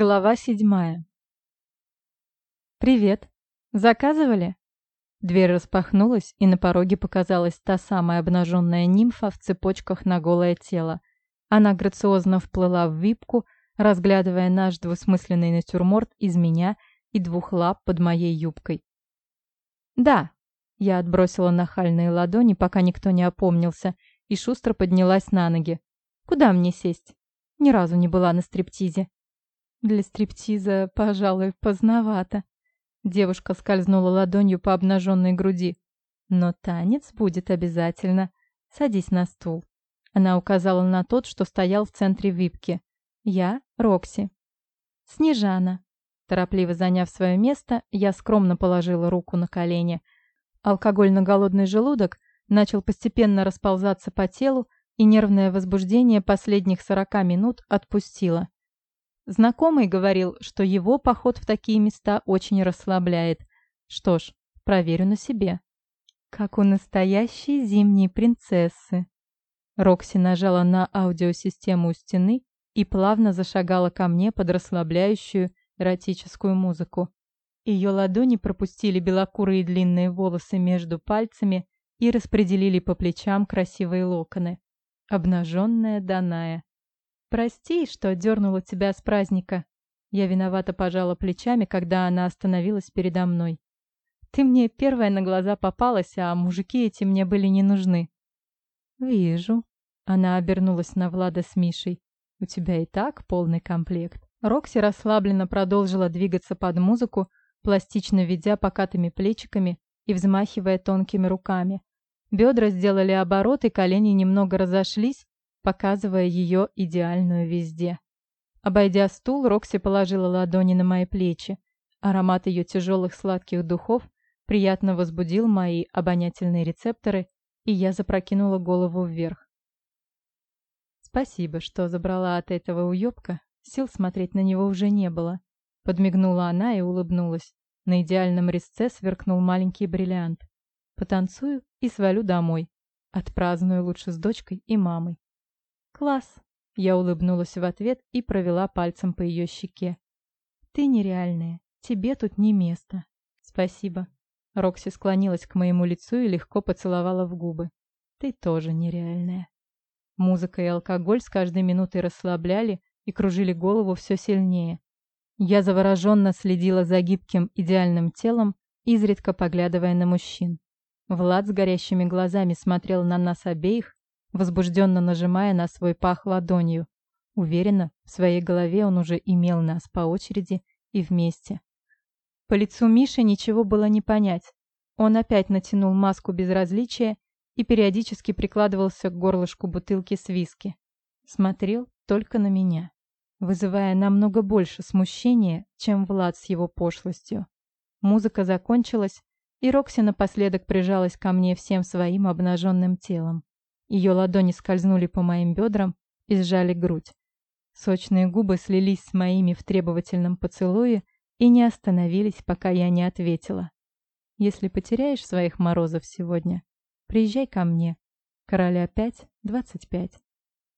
Глава седьмая. «Привет. Заказывали?» Дверь распахнулась, и на пороге показалась та самая обнаженная нимфа в цепочках на голое тело. Она грациозно вплыла в випку, разглядывая наш двусмысленный натюрморт из меня и двух лап под моей юбкой. «Да», — я отбросила нахальные ладони, пока никто не опомнился, и шустро поднялась на ноги. «Куда мне сесть? Ни разу не была на стриптизе». Для стриптиза, пожалуй, поздновато. Девушка скользнула ладонью по обнаженной груди. Но танец будет обязательно. Садись на стул. Она указала на тот, что стоял в центре випки. Я — Рокси. Снежана. Торопливо заняв свое место, я скромно положила руку на колени. Алкоголь на голодный желудок начал постепенно расползаться по телу, и нервное возбуждение последних сорока минут отпустило. Знакомый говорил, что его поход в такие места очень расслабляет. Что ж, проверю на себе. Как у настоящей зимней принцессы. Рокси нажала на аудиосистему у стены и плавно зашагала ко мне под расслабляющую эротическую музыку. Ее ладони пропустили белокурые длинные волосы между пальцами и распределили по плечам красивые локоны. Обнаженная Даная. «Прости, что дернула тебя с праздника». Я виновато пожала плечами, когда она остановилась передо мной. «Ты мне первая на глаза попалась, а мужики эти мне были не нужны». «Вижу». Она обернулась на Влада с Мишей. «У тебя и так полный комплект». Рокси расслабленно продолжила двигаться под музыку, пластично ведя покатыми плечиками и взмахивая тонкими руками. Бедра сделали оборот, и колени немного разошлись, показывая ее идеальную везде. Обойдя стул, Рокси положила ладони на мои плечи. Аромат ее тяжелых сладких духов приятно возбудил мои обонятельные рецепторы, и я запрокинула голову вверх. Спасибо, что забрала от этого уёбка. Сил смотреть на него уже не было. Подмигнула она и улыбнулась. На идеальном резце сверкнул маленький бриллиант. Потанцую и свалю домой. Отпраздную лучше с дочкой и мамой. «Класс!» Я улыбнулась в ответ и провела пальцем по ее щеке. «Ты нереальная. Тебе тут не место. Спасибо». Рокси склонилась к моему лицу и легко поцеловала в губы. «Ты тоже нереальная». Музыка и алкоголь с каждой минутой расслабляли и кружили голову все сильнее. Я завороженно следила за гибким, идеальным телом, изредка поглядывая на мужчин. Влад с горящими глазами смотрел на нас обеих, возбужденно нажимая на свой пах ладонью. Уверенно, в своей голове он уже имел нас по очереди и вместе. По лицу Миши ничего было не понять. Он опять натянул маску безразличия и периодически прикладывался к горлышку бутылки с виски. Смотрел только на меня, вызывая намного больше смущения, чем Влад с его пошлостью. Музыка закончилась, и Рокси напоследок прижалась ко мне всем своим обнаженным телом. Ее ладони скользнули по моим бедрам и сжали грудь. Сочные губы слились с моими в требовательном поцелуе и не остановились, пока я не ответила. «Если потеряешь своих морозов сегодня, приезжай ко мне. Короля пять, двадцать пять».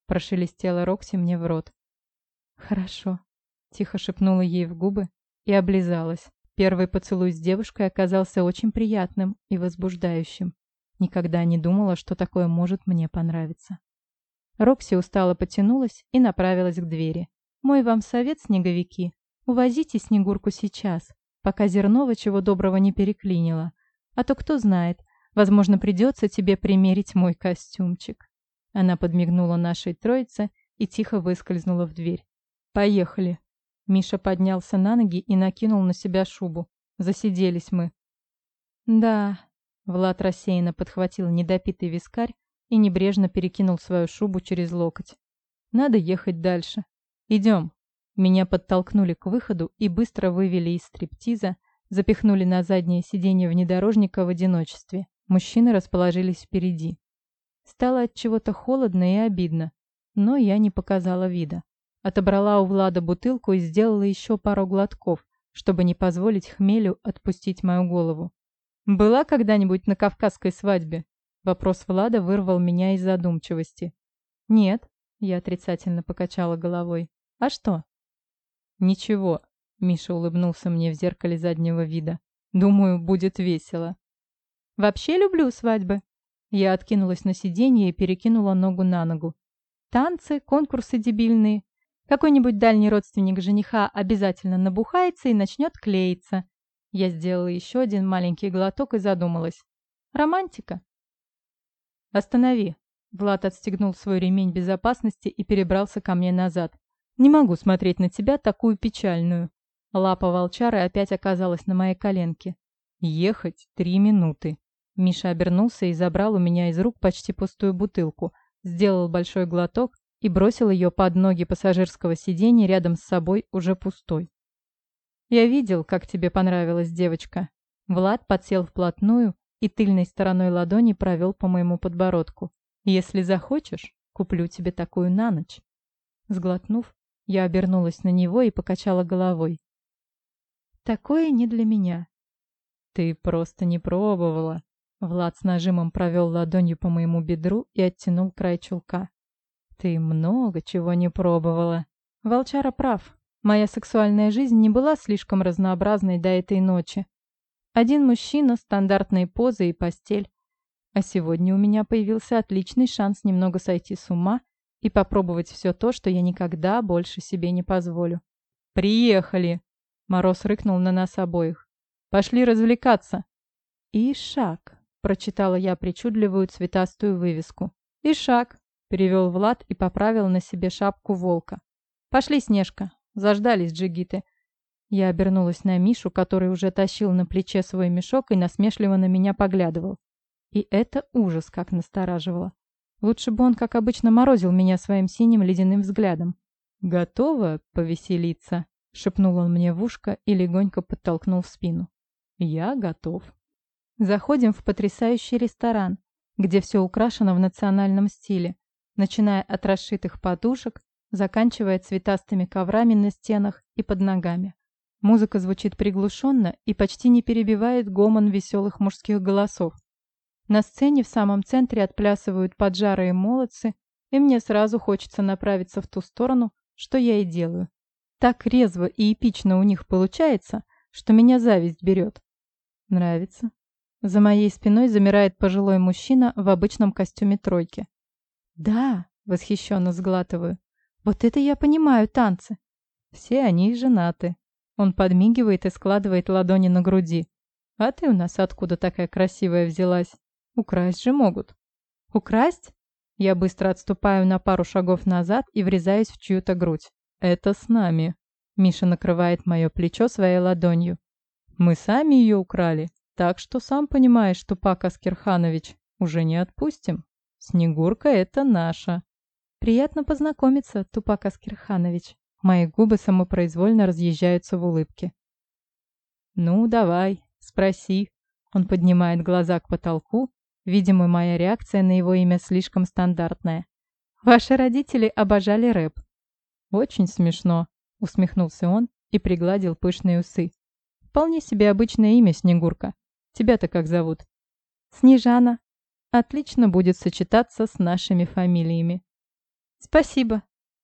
Прошелестела Рокси мне в рот. «Хорошо», — тихо шепнула ей в губы и облизалась. Первый поцелуй с девушкой оказался очень приятным и возбуждающим. Никогда не думала, что такое может мне понравиться. Рокси устало потянулась и направилась к двери. «Мой вам совет, снеговики, увозите Снегурку сейчас, пока Зернова чего доброго не переклинило. А то кто знает, возможно, придется тебе примерить мой костюмчик». Она подмигнула нашей троице и тихо выскользнула в дверь. «Поехали». Миша поднялся на ноги и накинул на себя шубу. Засиделись мы. «Да, Влад рассеянно подхватил недопитый вискарь и небрежно перекинул свою шубу через локоть. «Надо ехать дальше. Идем». Меня подтолкнули к выходу и быстро вывели из стриптиза, запихнули на заднее сиденье внедорожника в одиночестве. Мужчины расположились впереди. Стало от чего-то холодно и обидно, но я не показала вида. Отобрала у Влада бутылку и сделала еще пару глотков, чтобы не позволить хмелю отпустить мою голову. «Была когда-нибудь на кавказской свадьбе?» Вопрос Влада вырвал меня из задумчивости. «Нет», — я отрицательно покачала головой. «А что?» «Ничего», — Миша улыбнулся мне в зеркале заднего вида. «Думаю, будет весело». «Вообще люблю свадьбы». Я откинулась на сиденье и перекинула ногу на ногу. «Танцы, конкурсы дебильные. Какой-нибудь дальний родственник жениха обязательно набухается и начнет клеиться. Я сделала еще один маленький глоток и задумалась. Романтика. «Останови!» Влад отстегнул свой ремень безопасности и перебрался ко мне назад. «Не могу смотреть на тебя такую печальную». Лапа волчары опять оказалась на моей коленке. «Ехать три минуты». Миша обернулся и забрал у меня из рук почти пустую бутылку, сделал большой глоток и бросил ее под ноги пассажирского сиденья рядом с собой, уже пустой. «Я видел, как тебе понравилась девочка». Влад подсел вплотную и тыльной стороной ладони провел по моему подбородку. «Если захочешь, куплю тебе такую на ночь». Сглотнув, я обернулась на него и покачала головой. «Такое не для меня». «Ты просто не пробовала». Влад с нажимом провел ладонью по моему бедру и оттянул край чулка. «Ты много чего не пробовала». Волчара прав. Моя сексуальная жизнь не была слишком разнообразной до этой ночи. Один мужчина, стандартные позы и постель. А сегодня у меня появился отличный шанс немного сойти с ума и попробовать все то, что я никогда больше себе не позволю. «Приехали!» Мороз рыкнул на нас обоих. «Пошли развлекаться!» «И шаг!» — прочитала я причудливую цветастую вывеску. «И шаг!» — перевел Влад и поправил на себе шапку волка. «Пошли, Снежка!» Заждались джигиты. Я обернулась на Мишу, который уже тащил на плече свой мешок и насмешливо на меня поглядывал. И это ужас как настораживало. Лучше бы он, как обычно, морозил меня своим синим ледяным взглядом. «Готова повеселиться?» — шепнул он мне в ушко и легонько подтолкнул в спину. «Я готов». Заходим в потрясающий ресторан, где все украшено в национальном стиле, начиная от расшитых подушек, заканчивая цветастыми коврами на стенах и под ногами. Музыка звучит приглушенно и почти не перебивает гомон веселых мужских голосов. На сцене в самом центре отплясывают поджарые молодцы, и мне сразу хочется направиться в ту сторону, что я и делаю. Так резво и эпично у них получается, что меня зависть берет. Нравится. За моей спиной замирает пожилой мужчина в обычном костюме тройки. «Да», — восхищенно сглатываю, — «вот это я понимаю танцы. Все они женаты, он подмигивает и складывает ладони на груди. «А ты у нас откуда такая красивая взялась? Украсть же могут». «Украсть?» Я быстро отступаю на пару шагов назад и врезаюсь в чью-то грудь. «Это с нами». Миша накрывает мое плечо своей ладонью. «Мы сами ее украли, так что сам понимаешь, Тупак Аскерханович, уже не отпустим. Снегурка — это наша». «Приятно познакомиться, Тупак Аскерханович». Мои губы самопроизвольно разъезжаются в улыбке. «Ну, давай, спроси». Он поднимает глаза к потолку. Видимо, моя реакция на его имя слишком стандартная. «Ваши родители обожали рэп». «Очень смешно», — усмехнулся он и пригладил пышные усы. «Вполне себе обычное имя, Снегурка. Тебя-то как зовут?» «Снежана. Отлично будет сочетаться с нашими фамилиями». «Спасибо»,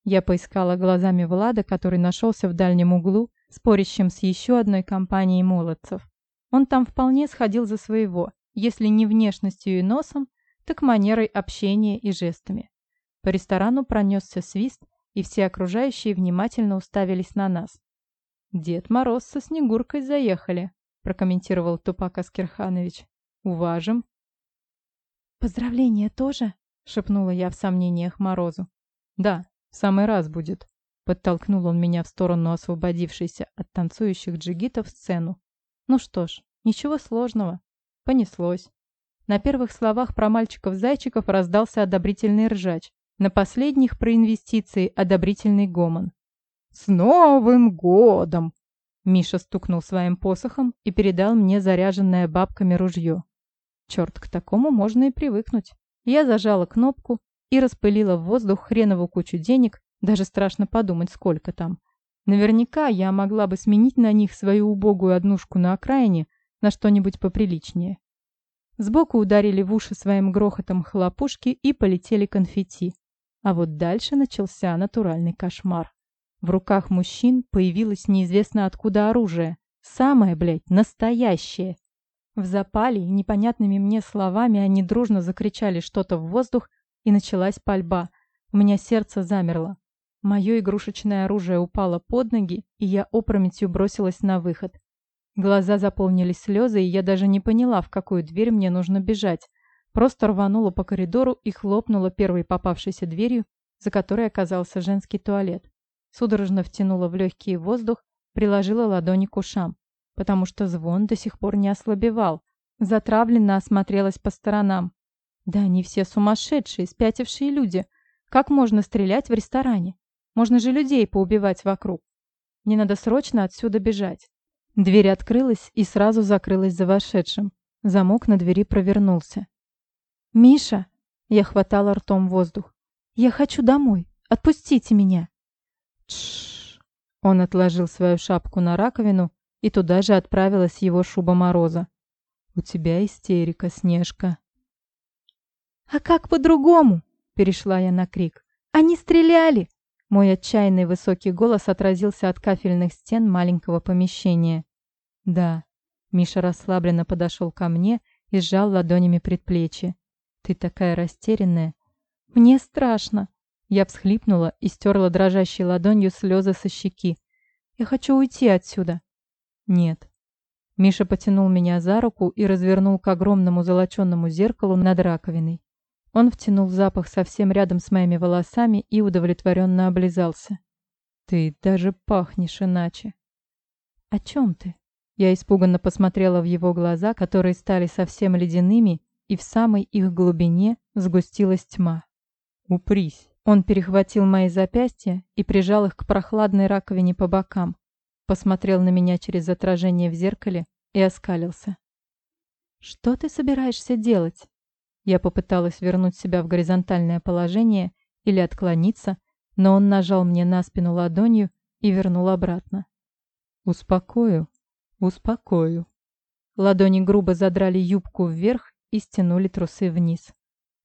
я поискала глазами Влада, который нашелся в дальнем углу, спорящим с еще одной компанией молодцев. Он там вполне сходил за своего, если не внешностью и носом, так манерой общения и жестами. По ресторану пронесся свист, и все окружающие внимательно уставились на нас. «Дед Мороз со Снегуркой заехали», – прокомментировал Тупак Аскерханович. «Уважим». «Поздравления тоже?» – шепнула я в сомнениях Морозу. «Да, в самый раз будет. Подтолкнул он меня в сторону освободившейся от танцующих джигитов сцену. Ну что ж, ничего сложного. Понеслось. На первых словах про мальчиков-зайчиков раздался одобрительный ржач. На последних про инвестиции одобрительный гомон. «С Новым годом!» Миша стукнул своим посохом и передал мне заряженное бабками ружье. Черт, к такому можно и привыкнуть. Я зажала кнопку, и распылила в воздух хренову кучу денег, даже страшно подумать, сколько там. Наверняка я могла бы сменить на них свою убогую однушку на окраине на что-нибудь поприличнее. Сбоку ударили в уши своим грохотом хлопушки и полетели конфетти. А вот дальше начался натуральный кошмар. В руках мужчин появилось неизвестно откуда оружие. Самое, блядь, настоящее. В запале непонятными мне словами они дружно закричали что-то в воздух, и началась пальба. У меня сердце замерло. Мое игрушечное оружие упало под ноги, и я опрометью бросилась на выход. Глаза заполнились слезы, и я даже не поняла, в какую дверь мне нужно бежать. Просто рванула по коридору и хлопнула первой попавшейся дверью, за которой оказался женский туалет. Судорожно втянула в легкий воздух, приложила ладони к ушам, потому что звон до сих пор не ослабевал. Затравленно осмотрелась по сторонам. Да они все сумасшедшие, спятившие люди. Как можно стрелять в ресторане? Можно же людей поубивать вокруг. Мне надо срочно отсюда бежать. Дверь открылась и сразу закрылась за вошедшим. Замок на двери провернулся. «Миша!» Я хватала ртом воздух. «Я хочу домой. Отпустите меня!» Тш. Он отложил свою шапку на раковину, и туда же отправилась его шуба Мороза. «У тебя истерика, Снежка». «А как по-другому?» — перешла я на крик. «Они стреляли! Мой отчаянный высокий голос отразился от кафельных стен маленького помещения. «Да». Миша расслабленно подошел ко мне и сжал ладонями предплечье. «Ты такая растерянная». «Мне страшно». Я всхлипнула и стерла дрожащей ладонью слезы со щеки. «Я хочу уйти отсюда». «Нет». Миша потянул меня за руку и развернул к огромному золоченному зеркалу над раковиной. Он втянул запах совсем рядом с моими волосами и удовлетворенно облизался. «Ты даже пахнешь иначе». «О чем ты?» Я испуганно посмотрела в его глаза, которые стали совсем ледяными, и в самой их глубине сгустилась тьма. «Упрись!» Он перехватил мои запястья и прижал их к прохладной раковине по бокам, посмотрел на меня через отражение в зеркале и оскалился. «Что ты собираешься делать?» Я попыталась вернуть себя в горизонтальное положение или отклониться, но он нажал мне на спину ладонью и вернул обратно. «Успокою, успокою». Ладони грубо задрали юбку вверх и стянули трусы вниз.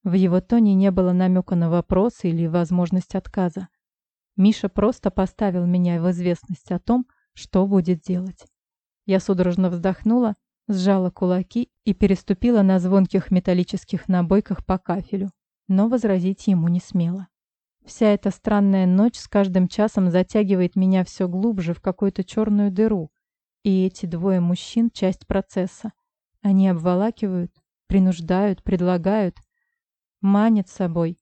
В его тоне не было намека на вопрос или возможность отказа. Миша просто поставил меня в известность о том, что будет делать. Я судорожно вздохнула сжала кулаки и переступила на звонких металлических набойках по кафелю, но возразить ему не смела. Вся эта странная ночь с каждым часом затягивает меня все глубже в какую-то черную дыру, и эти двое мужчин — часть процесса. Они обволакивают, принуждают, предлагают, манят собой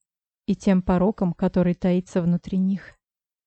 и тем пороком, который таится внутри них.